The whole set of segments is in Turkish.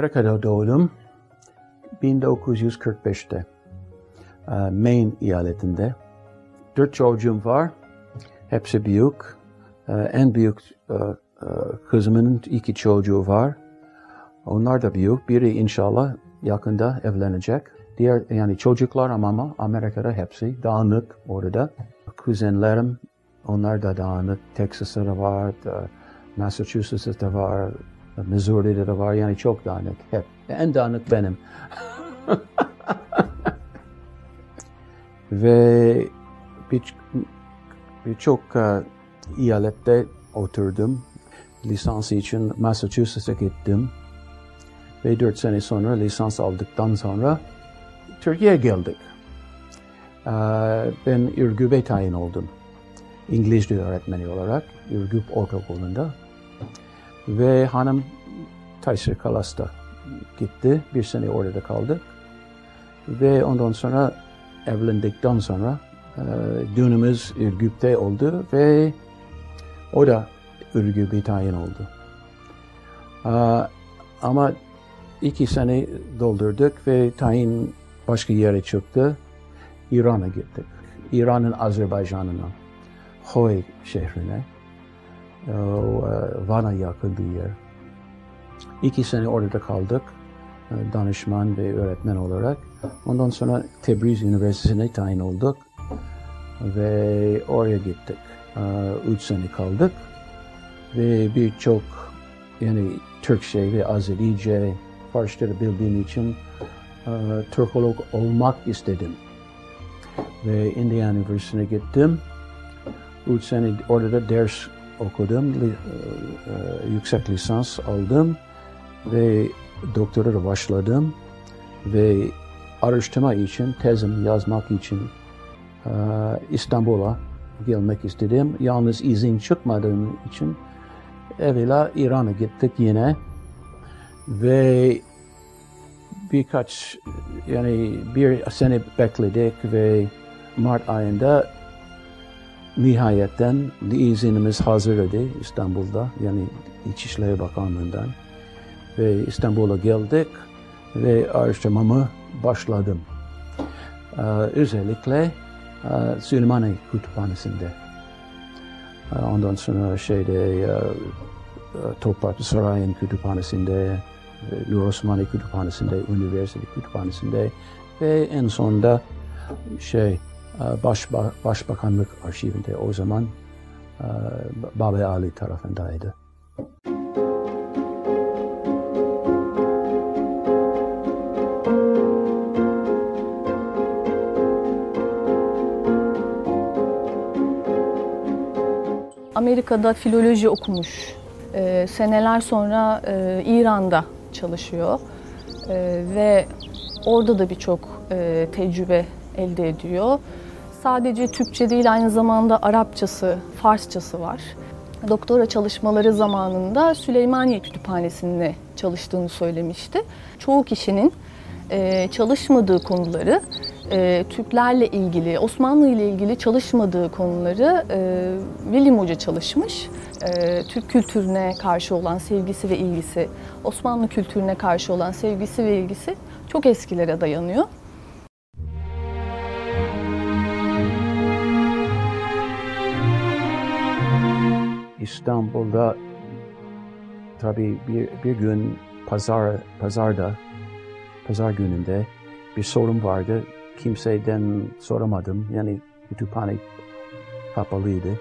Amerika'da doğdum. 1945'te. Ee, Maine eyaletinde. Dört çocuğum var. Hepsi büyük. Ee, en büyük e, e, kızımın iki çocuğu var. Onlar da büyük. Biri inşallah yakında evlenecek. Diğer yani çocuklar ama Amerika'da hepsi dağınık orada. Kuzenlerim onlar da dağınık. Texas'ta da var, Massachusetts'ta var, Missouri'de de var. Yani çok dağınık. Hep. En dağınık benim. Ve birçok bir uh, eyalette oturdum. Lisans için Massachusetts'a gittim. Ve dört sene sonra lisans aldıktan sonra Türkiye'ye geldik. Uh, ben Ürgüp'e tayin oldum. İngilizce öğretmeni olarak Ürgüp Ortaokulu'nda. Ve hanım Taysir Kalas'ta gitti. Bir sene orada kaldık. Ve ondan sonra evlendikten sonra e, düğünümüz Ürgüp'te oldu ve o da Ürgüp'e tayin oldu. E, ama iki sene doldurduk ve tayin başka yere çıktı. İran'a gittik. İran'ın Azerbaycan'ına, Hoy şehrine. O, e, Van'a yakın bir yer. İki sene orada kaldık. E, danışman ve öğretmen olarak. Ondan sonra Tebriz Üniversitesi'ne tayin olduk ve oraya gittik. E, üç sene kaldık ve birçok yani Türkçe ve Azerice, Farsça bildiğim için e, Türkolog olmak istedim. Ve Indiana Üniversitesi'ne gittim. Üç sene orada da ders okudum, yüksek lisans aldım ve doktora başladım ve araştırma için, tezim yazmak için e, İstanbul'a gelmek istedim. Yalnız izin çıkmadığım için evvela İran'a gittik yine ve birkaç yani bir sene bekledik ve Mart ayında nihayetten izinimiz hazırdı İstanbul'da yani İçişleri Bakanlığı'ndan ve İstanbul'a geldik ve araştırmamı başladım. Ee, özellikle e, Süleymaniye Kütüphanesi'nde. Ee, ondan sonra şeyde e, e Toprak Saray'ın kütüphanesinde, Nur Osmaniye Kütüphanesi'nde, Üniversite Kütüphanesi'nde ve en sonunda şey e, Başba Başbakanlık Arşivinde o zaman e, Baba Ali tarafındaydı. Amerika'da filoloji okumuş. E, seneler sonra e, İran'da çalışıyor. E, ve orada da birçok e, tecrübe elde ediyor. Sadece Türkçe değil aynı zamanda Arapçası, Farsçası var. Doktora çalışmaları zamanında Süleymaniye Kütüphanesi'nde çalıştığını söylemişti. Çoğu kişinin e, çalışmadığı konuları, e, Türklerle ilgili, Osmanlı ile ilgili çalışmadığı konuları William Hoca çalışmış. E, Türk kültürüne karşı olan sevgisi ve ilgisi, Osmanlı kültürüne karşı olan sevgisi ve ilgisi çok eskilere dayanıyor. İstanbul'da tabii bir, bir gün pazar pazarda pazar gününde bir sorun vardı. Kimseden soramadım. Yani kütüphane kapalıydı.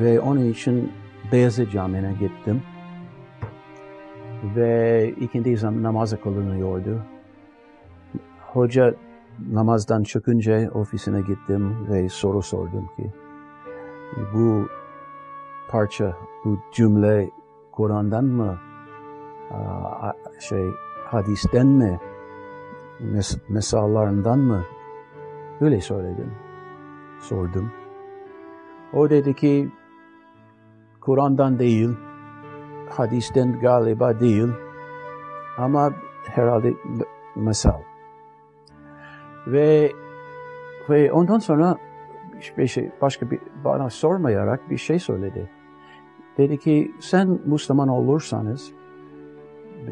Ve onun için Beyazıt Camii'ne gittim. Ve ikindi namazı kılınıyordu. Hoca namazdan çıkınca ofisine gittim ve soru sordum ki bu parça, bu cümle Kur'an'dan mı şey hadisten mi, mes mesallarından mı? Öyle söyledim, sordum. O dedi ki, Kur'an'dan değil, hadisten galiba değil, ama herhalde mesal. Ve ve ondan sonra bir şey, başka bir, bana sormayarak bir şey söyledi. Dedi ki sen Müslüman olursanız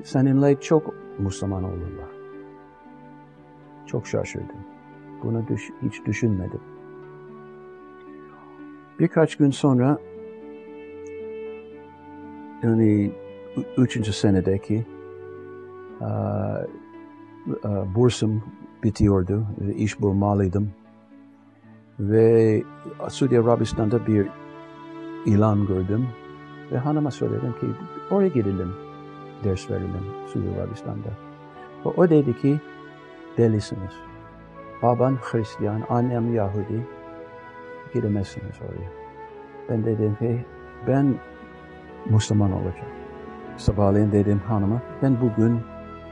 seninle çok Müslüman olurlar. Çok şaşırdım. Bunu düş, hiç düşünmedim. Birkaç gün sonra yani üçüncü senedeki uh, uh, bursum bitiyordu. İş bulmalıydım. Ve Suudi Arabistan'da bir ilan gördüm. Ve hanıma söyledim ki oraya gidelim. Ders verelim Suudi Arabistan'da. O, o dedi ki delisiniz. Baban Hristiyan, annem Yahudi. Gidemezsiniz oraya. Ben dedim ki ben Müslüman olacağım. Sabahleyin dedim hanıma ben bugün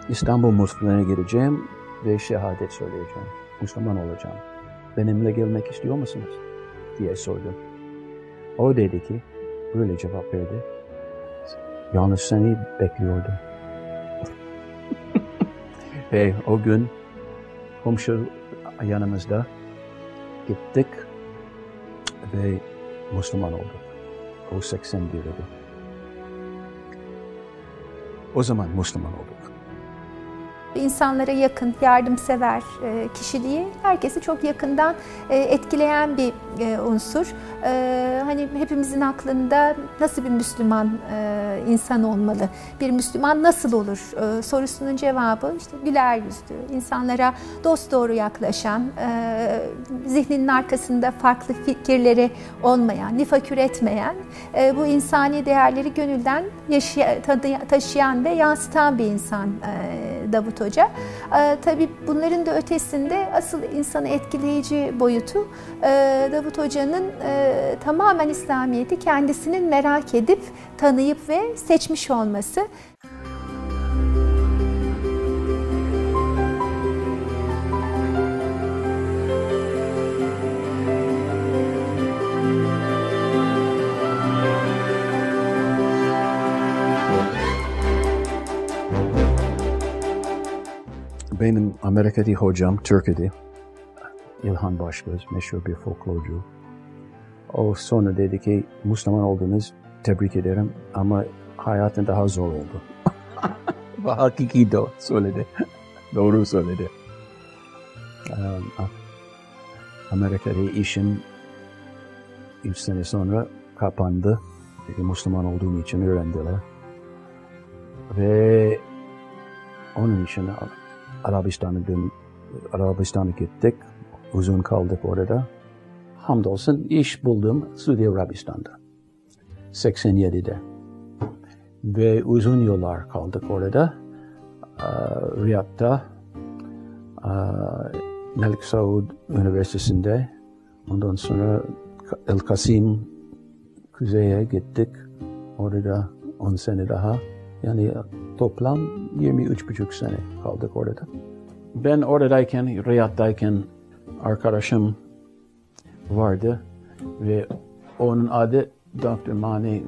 İstanbul Müslüman'a gideceğim ve şehadet söyleyeceğim. Müslüman olacağım. Benimle gelmek istiyor musunuz? diye sordum. O dedi ki böyle cevap verdi. Yalnız seni bekliyordum. ve o gün komşu yanımızda gittik ve Müslüman olduk. O 81 idi. O zaman Müslüman olduk. İnsanlara yakın, yardımsever e, kişiliği herkesi çok yakından e, etkileyen bir e, unsur. Hani hepimizin aklında nasıl bir Müslüman insan olmalı, bir Müslüman nasıl olur sorusunun cevabı işte güler yüzlü, insanlara dost doğru yaklaşan, zihninin arkasında farklı fikirleri olmayan, nifakür etmeyen, bu insani değerleri gönülden taşıyan ve yansıtan bir insan Davut Hoca. E, tabii bunların da ötesinde asıl insanı etkileyici boyutu e, Davut Hoca'nın e, tamamen İslamiyet'i kendisinin merak edip, tanıyıp ve seçmiş olması. Benim Amerika'da hocam, Türkiye'de İlhan Başgöz, meşhur bir folklorcu. O sonra dedi ki, Müslüman oldunuz, tebrik ederim ama hayatın daha zor oldu. Ve hakiki de söyledi. Doğru söyledi. Amerika'da işim 3 sene sonra kapandı. Çünkü Müslüman olduğum için öğrendiler. Ve onun için Arabistan'a dön Arabistan'a gittik. Uzun kaldık orada. Hamdolsun iş buldum Suudi Arabistan'da. 87'de. Ve uzun yıllar kaldık orada. Riyad'da Melik Saud Üniversitesi'nde ondan sonra El Kasim Kuzey'e gittik. Orada 10 sene daha. Yani toplam 23,5 sene kaldık orada. Ben oradayken, Riyad'dayken arkadaşım vardı ve onun adı Dr. Mani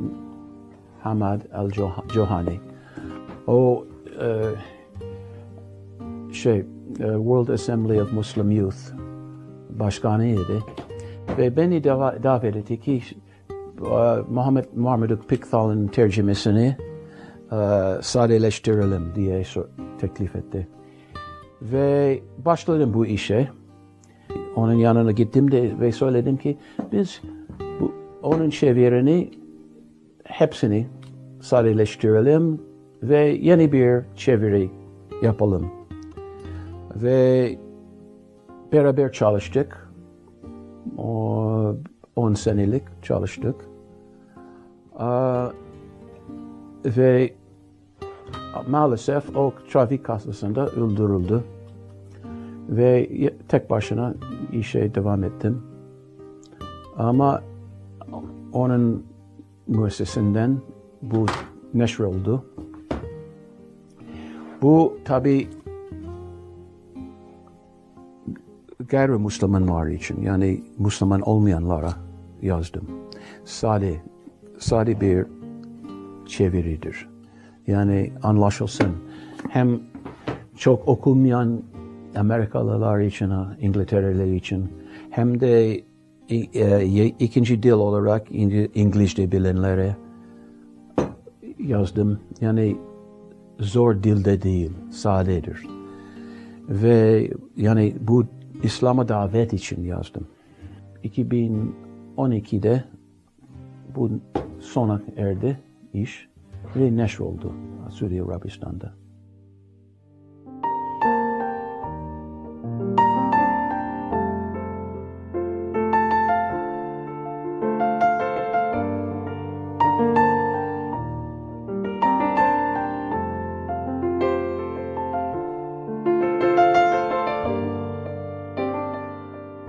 Hamad Al-Johani. O e, şey, e, World Assembly of Muslim Youth başkanıydı. Ve beni davet etti ki Muhammed Marmaduke Pikthal'ın tercümesini e, sadeleştirelim diye teklif etti. Ve başladım bu işe. Onun yanına gittim de ve söyledim ki biz bu, onun çevirini hepsini sadeleştirelim ve yeni bir çeviri yapalım. Ve beraber çalıştık. O, 10 senelik çalıştık. ve maalesef o trafik kazasında öldürüldü. Ve tek başına işe devam ettim. Ama onun müessesinden bu neşr oldu. Bu tabi gayrimüslimler için yani Müslüman olmayanlara yazdım. Sade, sade bir çeviridir. Yani anlaşılsın. Hem çok okumayan Amerikalılar için, İngiltere'liler için hem de e, ikinci dil olarak İngilizce bilenlere yazdım. Yani zor dilde değil, sadedir. Ve yani bu İslam'a davet için yazdım. 2012'de bu sona erdi iş ve neşr oldu Suudi Arabistan'da.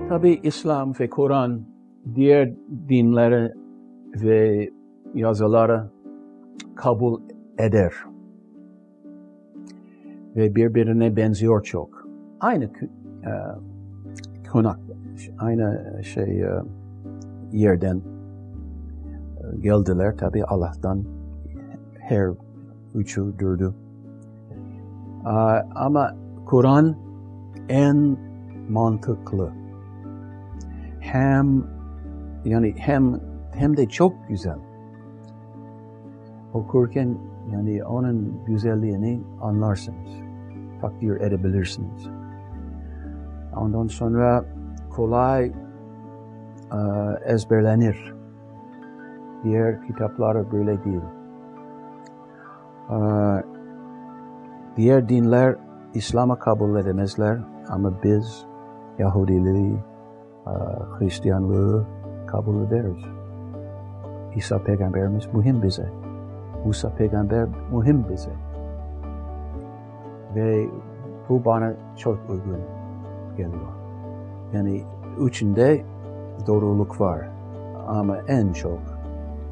Tabi İslam ve Kur'an diğer dinlere ve yazıları kabul eder. Ve birbirine benziyor çok. Aynı e, konak, aynı şey e, yerden e, geldiler tabi Allah'tan her üçü dördü. Ama Kur'an en mantıklı hem yani hem hem de çok güzel. Okurken yani onun güzelliğini anlarsınız. Takdir edebilirsiniz. Ondan sonra kolay uh, ezberlenir. Diğer kitaplar böyle değil. Uh, diğer dinler İslam'a kabul edemezler ama biz Yahudiliği, Hristiyanlığı kabul ederiz. İsa peygamberimiz mühim bize. Musa peygamber mühim bize. Ve bu bana çok uygun geliyor. Yani içinde doğruluk var ama en çok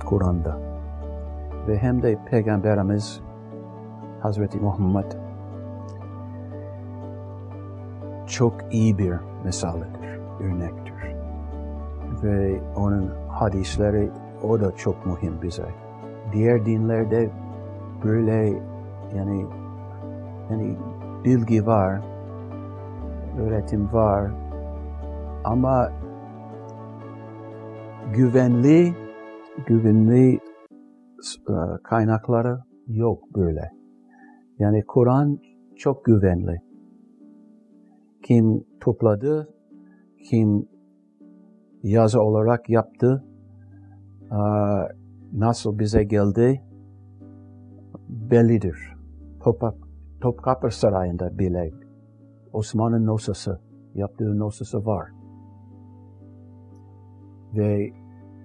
Kur'an'da. Ve hem de Peygamberimiz Hazreti Muhammed çok iyi bir misalidir, örnektir. Ve onun hadisleri o da çok mühim bize. Diğer dinlerde böyle yani yani bilgi var, öğretim var ama güvenli güvenli kaynakları yok böyle. Yani Kur'an çok güvenli. Kim topladı, kim yazı olarak yaptı, nasıl bize geldi bellidir. Topkapı Sarayı'nda bile Osman'ın nosası, yaptığı nosası var. Ve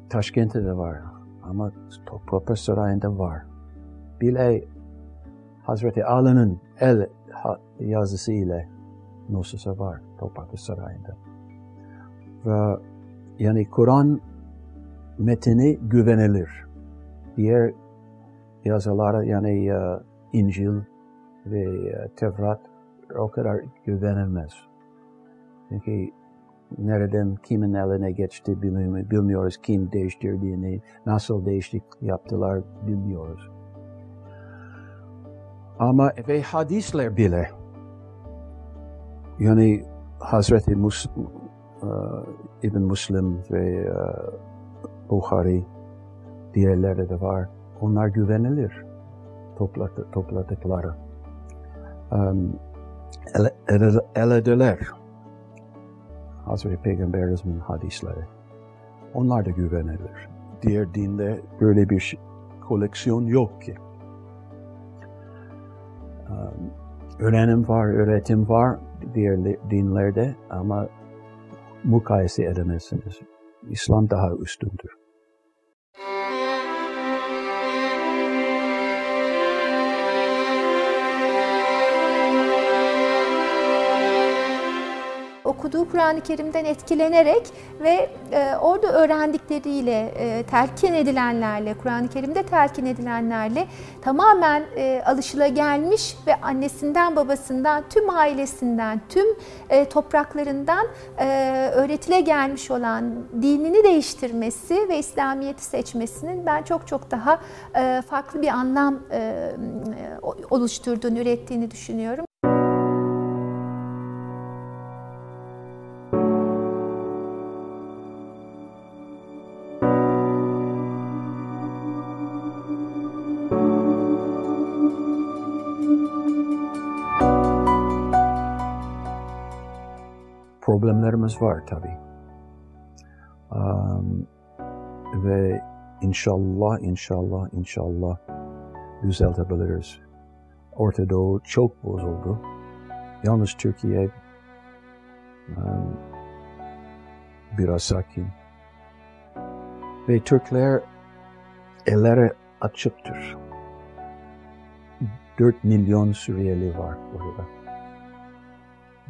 Taşkent'te de var ama Topkapı Sarayı'nda var. Bile Hazreti Ali'nin el yazısı ile nosası var Topkapı Sarayı'nda. Ve yani Kur'an metini güvenilir. Diğer yazılara yani uh, İncil ve uh, Tevrat o kadar güvenilmez. Çünkü nereden kimin eline geçti bilmiyoruz. Kim değiştirdiğini, nasıl değiştik yaptılar bilmiyoruz. Ama ve hadisler bile yani Hazreti Mus uh, İbn Muslim ve uh, Bukhari diğerleri de var. Onlar güvenilir topladı, topladıkları. Um, ele, elediler. Hazreti Peygamberimizin hadisleri. Onlar da güvenilir. Diğer dinde böyle bir koleksiyon yok ki. Um, öğrenim var, öğretim var diğer dinlerde ama mukayese edemezsiniz. İslam daha üstündür. Okuduğu Kur'an-ı Kerim'den etkilenerek ve e, orada öğrendikleriyle, e, telkin edilenlerle, Kur'an-ı Kerim'de telkin edilenlerle tamamen e, alışılagelmiş ve annesinden, babasından, tüm ailesinden, tüm e, topraklarından e, öğretile gelmiş olan dinini değiştirmesi ve İslamiyet'i seçmesinin ben çok çok daha e, farklı bir anlam e, oluşturduğunu, ürettiğini düşünüyorum. Problemlerimiz var tabii. Um, ve inşallah, inşallah, inşallah düzeltebiliriz. Orta Doğu çok bozuldu. Yalnız Türkiye um, biraz sakin. Ve Türkler elleri açıktır. 4 milyon Suriyeli var burada.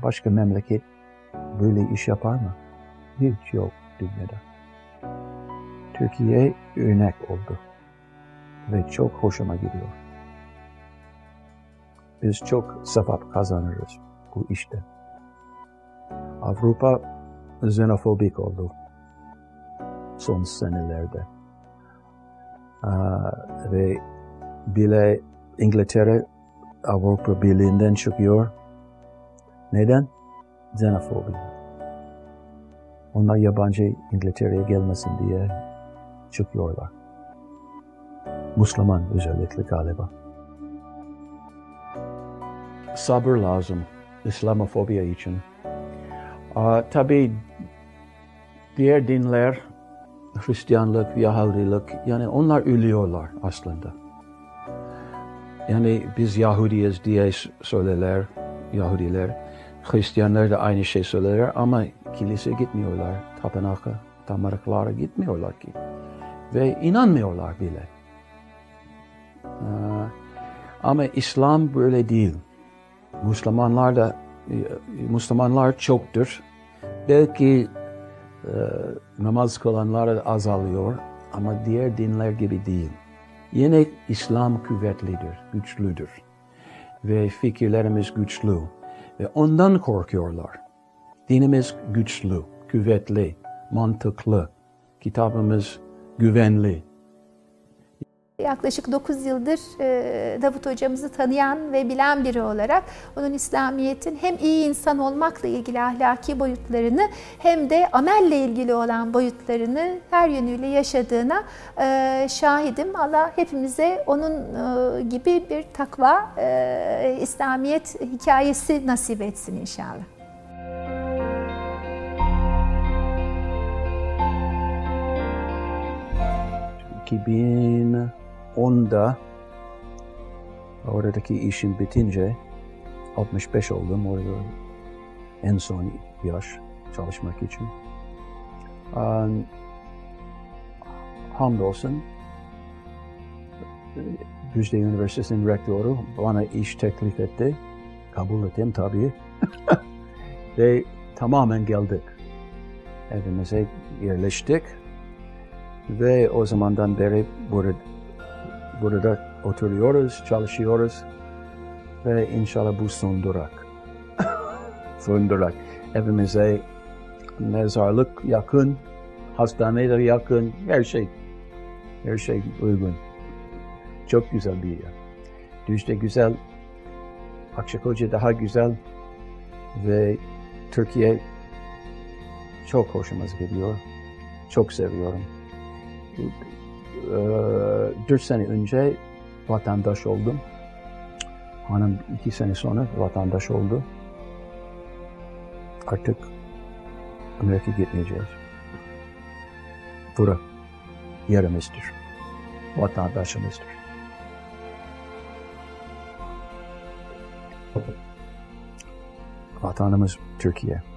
Başka memleket böyle iş yapar mı? Hiç yok dünyada. Türkiye örnek oldu. Ve çok hoşuma gidiyor. Biz çok sevap kazanırız bu işte. Avrupa xenofobik oldu son senelerde. Aa, ve bile İngiltere Avrupa Birliği'nden çıkıyor. Neden? Xenofobi. Onlar yabancı İngiltere'ye gelmesin diye çıkıyorlar. Müslüman özellikle galiba. Sabır lazım İslamofobiya için. Aa, tabii diğer dinler, Hristiyanlık, Yahudilik, yani onlar ölüyorlar aslında. Yani biz Yahudiyiz diye söylerler, Yahudiler. Hristiyanlar da aynı şey söylerler ama kiliseye gitmiyorlar, tapınaka, tapınaklara gitmiyorlar ki. Ve inanmıyorlar bile. Ama İslam böyle değil. Müslümanlar da Müslümanlar çoktur. Belki e, namaz kılanlar azalıyor ama diğer dinler gibi değil. Yine İslam kuvvetlidir, güçlüdür. Ve fikirlerimiz güçlü. Ve ondan korkuyorlar. Dinimiz güçlü, kuvvetli, mantıklı. Kitabımız güvenli yaklaşık 9 yıldır e, Davut hocamızı tanıyan ve bilen biri olarak onun İslamiyet'in hem iyi insan olmakla ilgili ahlaki boyutlarını hem de amelle ilgili olan boyutlarını her yönüyle yaşadığına e, şahidim. Allah hepimize onun e, gibi bir takva İslamiyet hikayesi nasip etsin inşallah. كبينا 10'da oradaki işim bitince 65 oldum orada en son yaş çalışmak için. Um, hamdolsun Düzce Üniversitesi'nin rektörü bana iş teklif etti. Kabul ettim tabii. Ve tamamen geldik. Evimize yerleştik. Ve o zamandan beri burada burada oturuyoruz, çalışıyoruz ve inşallah bu son durak. son durak. Evimize mezarlık yakın, hastaneler yakın, her şey. Her şey uygun. Çok güzel bir yer. Düzce güzel, Akşakoca daha güzel ve Türkiye çok hoşuma gidiyor. Çok seviyorum. Ee, 4 sene önce vatandaş oldum. Hanım iki sene sonra vatandaş oldu. Artık Amerika gitmeyeceğiz. Bura yerimizdir. Vatandaşımızdır. Vatanımız Türkiye.